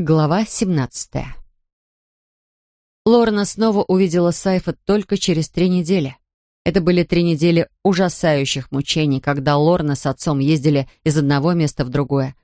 Глава 17 Лорна снова увидела Сайфа только через три недели. Это были три недели ужасающих мучений, когда Лорна с отцом ездили из одного места в другое.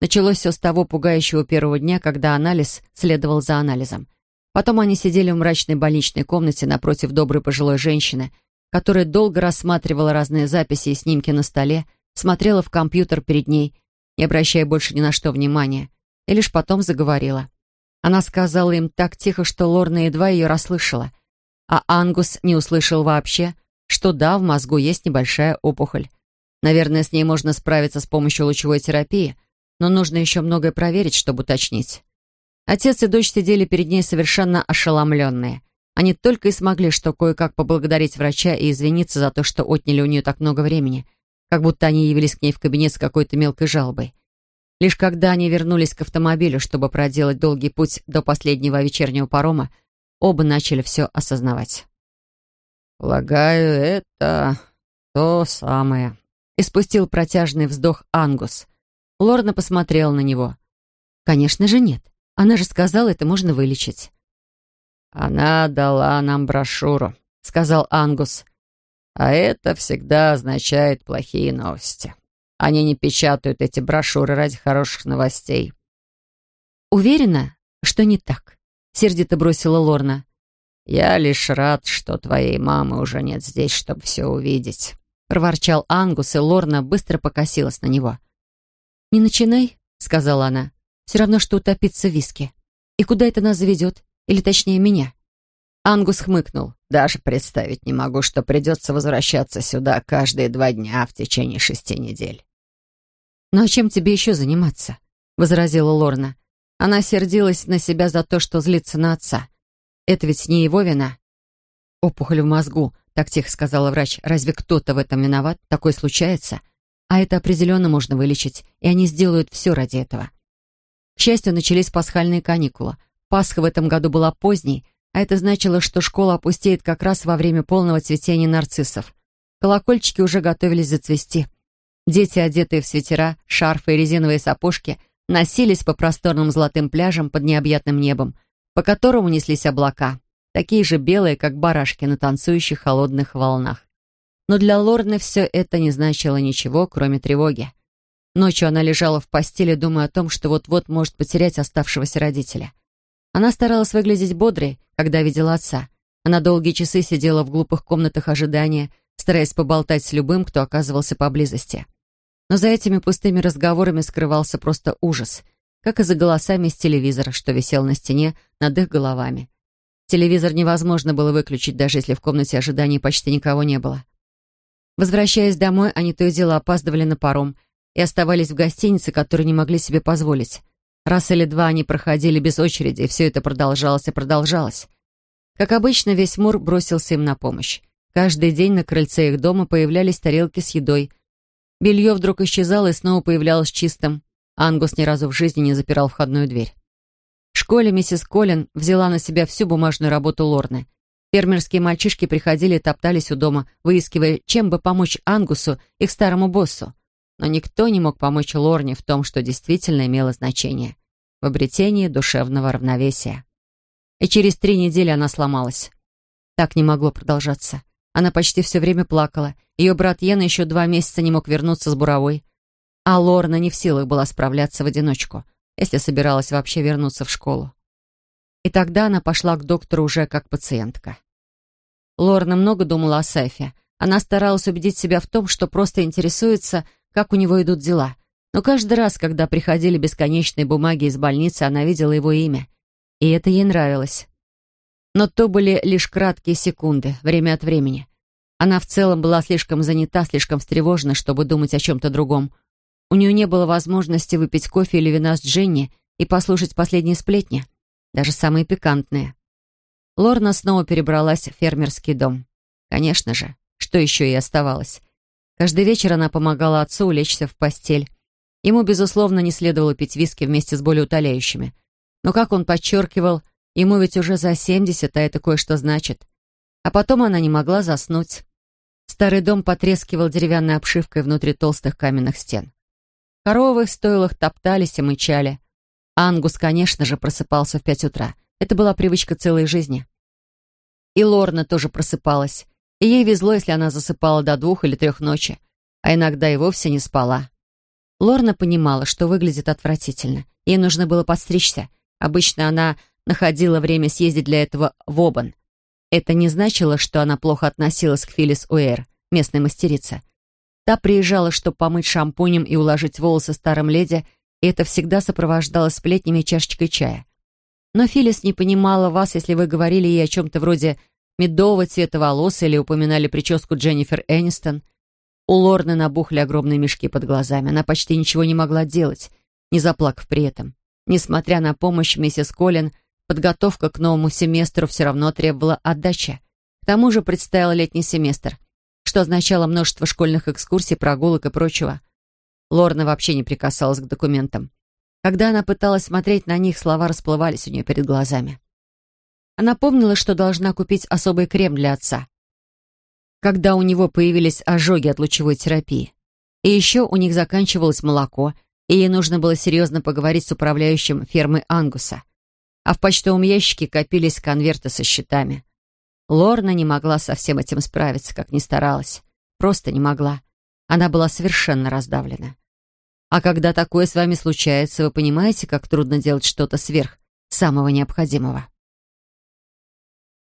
Началось все с того пугающего первого дня, когда анализ следовал за анализом. Потом они сидели в мрачной больничной комнате напротив доброй пожилой женщины, которая долго рассматривала разные записи и снимки на столе, смотрела в компьютер перед ней, не обращая больше ни на что внимания, и лишь потом заговорила. Она сказала им так тихо, что Лорна едва ее расслышала, а Ангус не услышал вообще, что да, в мозгу есть небольшая опухоль. Наверное, с ней можно справиться с помощью лучевой терапии, но нужно еще многое проверить, чтобы уточнить. Отец и дочь сидели перед ней совершенно ошеломленные. Они только и смогли что кое-как поблагодарить врача и извиниться за то, что отняли у нее так много времени, как будто они явились к ней в кабинет с какой-то мелкой жалобой. Лишь когда они вернулись к автомобилю, чтобы проделать долгий путь до последнего вечернего парома, оба начали все осознавать. «Полагаю, это то самое», — испустил протяжный вздох Ангус. Лорна посмотрела на него. «Конечно же нет. Она же сказала, это можно вылечить». «Она дала нам брошюру», — сказал Ангус. «А это всегда означает плохие новости. Они не печатают эти брошюры ради хороших новостей». «Уверена, что не так», — сердито бросила Лорна. «Я лишь рад, что твоей мамы уже нет здесь, чтобы все увидеть», — проворчал Ангус, и Лорна быстро покосилась на него. «Не начинай», — сказала она. «Все равно, что утопиться в виске. И куда это нас заведет? Или точнее, меня?» Ангус хмыкнул. «Даже представить не могу, что придется возвращаться сюда каждые два дня в течение шести недель». «Ну а чем тебе еще заниматься?» — возразила Лорна. Она сердилась на себя за то, что злится на отца. Это ведь не его вина. Опухоль в мозгу, так тихо сказала врач. Разве кто-то в этом виноват? Такое случается. А это определенно можно вылечить, и они сделают все ради этого. К счастью, начались пасхальные каникулы. Пасха в этом году была поздней, а это значило, что школа опустеет как раз во время полного цветения нарциссов. Колокольчики уже готовились зацвести. Дети, одетые в свитера, шарфы и резиновые сапожки, носились по просторным золотым пляжам под необъятным небом, по которому неслись облака, такие же белые, как барашки на танцующих холодных волнах. Но для Лорны все это не значило ничего, кроме тревоги. Ночью она лежала в постели, думая о том, что вот-вот может потерять оставшегося родителя. Она старалась выглядеть бодрой, когда видела отца. Она долгие часы сидела в глупых комнатах ожидания, стараясь поболтать с любым, кто оказывался поблизости. Но за этими пустыми разговорами скрывался просто ужас — как и за голосами с телевизора, что висел на стене над их головами. Телевизор невозможно было выключить, даже если в комнате ожидания почти никого не было. Возвращаясь домой, они то и дело опаздывали на паром и оставались в гостинице, которую не могли себе позволить. Раз или два они проходили без очереди, и все это продолжалось и продолжалось. Как обычно, весь Мур бросился им на помощь. Каждый день на крыльце их дома появлялись тарелки с едой. Белье вдруг исчезало и снова появлялось чистым. Ангус ни разу в жизни не запирал входную дверь. В школе миссис Коллин взяла на себя всю бумажную работу Лорны. Фермерские мальчишки приходили и топтались у дома, выискивая, чем бы помочь Ангусу, их старому боссу. Но никто не мог помочь Лорне в том, что действительно имело значение — в обретении душевного равновесия. И через три недели она сломалась. Так не могло продолжаться. Она почти все время плакала. Ее брат Йена еще два месяца не мог вернуться с буровой. А Лорна не в силах была справляться в одиночку, если собиралась вообще вернуться в школу. И тогда она пошла к доктору уже как пациентка. Лорна много думала о Сэфе. Она старалась убедить себя в том, что просто интересуется, как у него идут дела. Но каждый раз, когда приходили бесконечные бумаги из больницы, она видела его имя. И это ей нравилось. Но то были лишь краткие секунды, время от времени. Она в целом была слишком занята, слишком встревожена, чтобы думать о чем-то другом. У нее не было возможности выпить кофе или вина с Дженни и послушать последние сплетни, даже самые пикантные. Лорна снова перебралась в фермерский дом. Конечно же, что еще и оставалось. Каждый вечер она помогала отцу улечься в постель. Ему, безусловно, не следовало пить виски вместе с более утоляющими. Но, как он подчеркивал, ему ведь уже за семьдесят, а это кое-что значит. А потом она не могла заснуть. Старый дом потрескивал деревянной обшивкой внутри толстых каменных стен. Коровы в стойлах топтались и мычали. Ангус, конечно же, просыпался в пять утра. Это была привычка целой жизни. И Лорна тоже просыпалась. И ей везло, если она засыпала до двух или трех ночи, а иногда и вовсе не спала. Лорна понимала, что выглядит отвратительно. Ей нужно было подстричься. Обычно она находила время съездить для этого в Обан. Это не значило, что она плохо относилась к Филлис Уэйр, местной мастерице. Та приезжала, чтобы помыть шампунем и уложить волосы старым леди, и это всегда сопровождалось сплетнями и чашечкой чая. Но Филлис не понимала вас, если вы говорили ей о чем-то вроде медового цвета волос или упоминали прическу Дженнифер Энистон. У Лорны набухли огромные мешки под глазами. Она почти ничего не могла делать, не заплакав при этом. Несмотря на помощь миссис Коллин, подготовка к новому семестру все равно требовала отдачи. К тому же предстоял летний семестр, что означало множество школьных экскурсий, прогулок и прочего. Лорна вообще не прикасалась к документам. Когда она пыталась смотреть на них, слова расплывались у нее перед глазами. Она помнила, что должна купить особый крем для отца, когда у него появились ожоги от лучевой терапии. И еще у них заканчивалось молоко, и ей нужно было серьезно поговорить с управляющим фермы Ангуса. А в почтовом ящике копились конверты со счетами. Лорна не могла со всем этим справиться, как ни старалась. Просто не могла. Она была совершенно раздавлена. А когда такое с вами случается, вы понимаете, как трудно делать что-то сверх самого необходимого.